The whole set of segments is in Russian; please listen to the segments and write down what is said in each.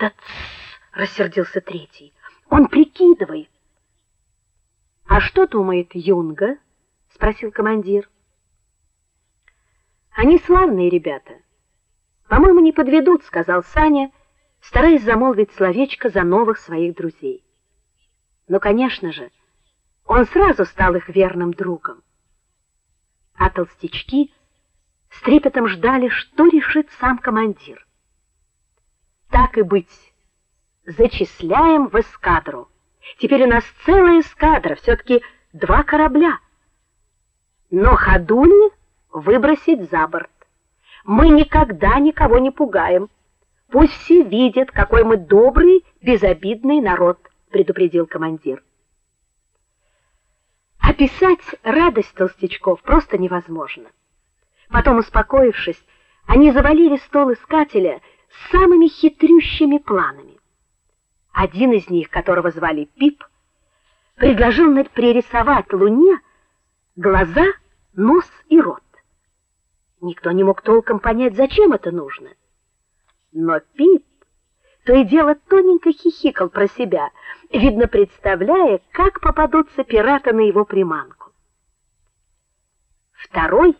Да рассердился третий. Он прикидывает. А что думает Юнга? спросил командир. Они славные ребята. По-моему, не подведут, сказал Саня, стараясь замолвить словечко за новых своих друзей. Но, конечно же, он сразу стал их верным другом. А толстячки с трепетом ждали, что решит сам командир. Так и быть. Зачисляем в эскадру. Теперь у нас целая эскадра, все таки два корабля. Но ходули выбросить за борт. Мы никогда никого не пугаем. Пусть все видят, какой мы добрый, безобидный народ, предупредил командир. Описать радость толстячков просто невозможно. Потом, успокоившись, они завалили стол искателя самыми хитрющими планами. Один из них, которого звали Пип, предложил пририсовать Луне глаза, нос и рот. Никто не мог толком понять, зачем это нужно. Но Пип то и дело тоненько хихикал про себя, видно представляя, как попадутся пираты на его приманку. Второй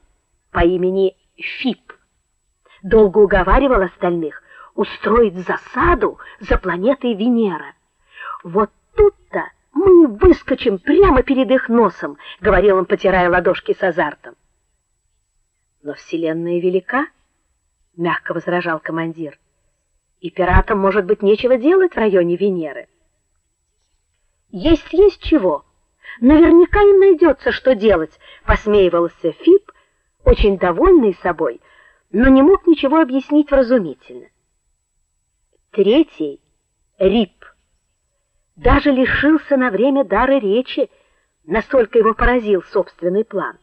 по имени Фип долго уговаривал остальных устроить засаду за планетой Венера. Вот тут-то мы выскочим прямо перед их носом, говорил он, потирая ладошки с азартом. Но вселенная велика, мягко возражал командир. И пиратам, может быть, нечего делать в районе Венеры. Есть есть чего. Наверняка им найдется, что делать, посмеивался Фип, очень довольный собой, но не мог ничего объяснить вразумительно. Третий, Рип, даже лишился на время дара речи, настолько его поразил собственный план.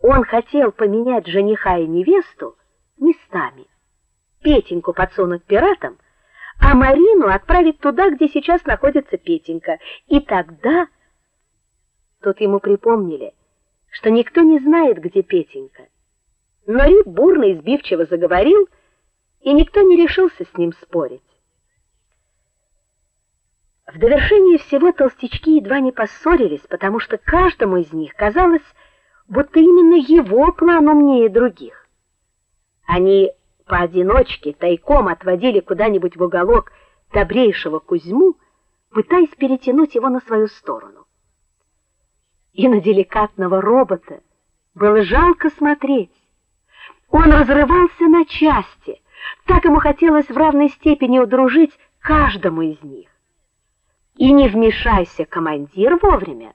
Он хотел поменять жениха и невесту местами. Петеньку подсунуть пиратам, а Марину отправить туда, где сейчас находится Петенька. И тогда тут ему припомнили, что никто не знает, где Петенька. Но Рип бурно и сбивчиво заговорил, и никто не решился с ним спорить. В довершение всего толстячки едва не поссорились, потому что каждому из них казалось, будто именно его план умнее других. Они поодиночке тайком отводили куда-нибудь в уголок добрейшего Кузьму, пытаясь перетянуть его на свою сторону. И на деликатного робота было жалко смотреть. Он разрывался на части. Так ему хотелось в равной степени удружить каждому из них. И не вмешайся командир вовремя,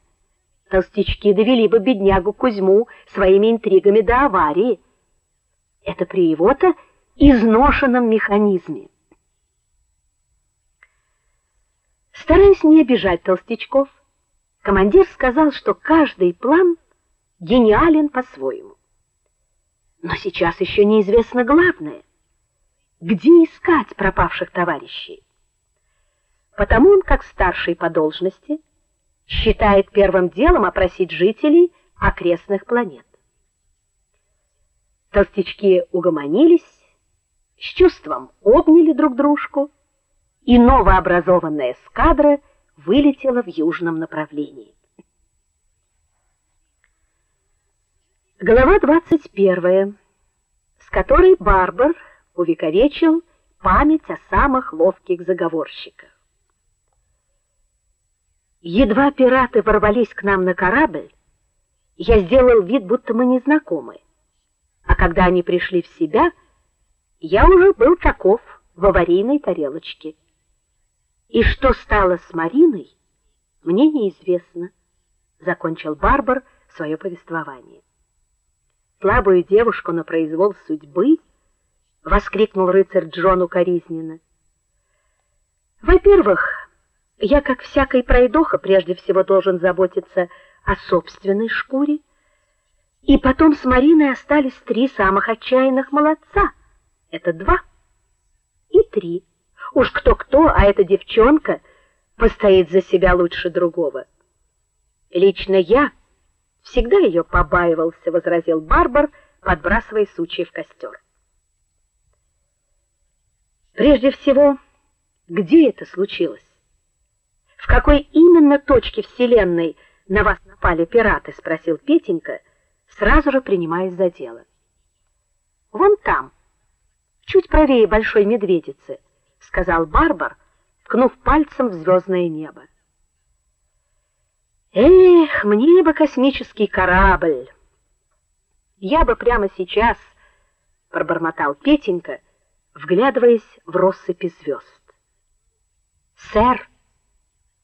толстячки довели бы беднягу Кузьму своими интригами до аварии. Это при его-то изношенном механизме. Стараясь не обижать толстячков, командир сказал, что каждый план гениален по-своему. Но сейчас еще неизвестно главное где искать пропавших товарищей. Потому он, как старший по должности, считает первым делом опросить жителей окрестных планет. Толстячки угомонились, с чувством обняли друг дружку, и новообразованная эскадра вылетела в южном направлении. Глава 21, с которой Барбар увековечил память о самых ловких заговорщиках. Едва пираты ворвались к нам на корабль, я сделал вид, будто мы не знакомы. А когда они пришли в себя, я уже был таков в аварийной тарелочке. И что стало с Мариной, мне неизвестно, закончил Барбар свое повествование. Слабую девушку на произвол судьбы воскликнул рыцарь Джон укоризненно. Во-первых, я, как всякий пройдоха, прежде всего должен заботиться о собственной шкуре. И потом с Мариной остались три самых отчаянных молодца. Это два и три. Уж кто-кто, а эта девчонка постоит за себя лучше другого. Лично я всегда ее побаивался, возразил Барбар, подбрасывая сучья в костер. Прежде всего, где это случилось? В какой именно точке вселенной на вас напали пираты, спросил Петенька, сразу же принимаясь за дело. Вон там, чуть правее большой медведицы, сказал Барбар, ткнув пальцем в звездное небо. Эх, мне бы космический корабль. Я бы прямо сейчас, пробормотал Петенька, вглядываясь в россыпи звезд. Сэр,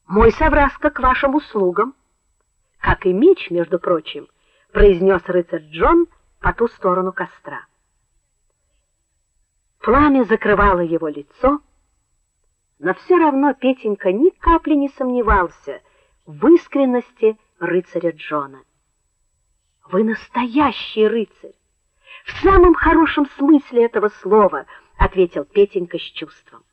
мой совраска к вашим услугам, как и меч, между прочим, произнес рыцарь Джон по ту сторону костра. Пламя закрывало его лицо, но все равно Петенька ни капли не сомневался в искренности рыцаря Джона. Вы настоящий рыцарь, в самом хорошем смысле этого слова, ответил Петенька с чувством.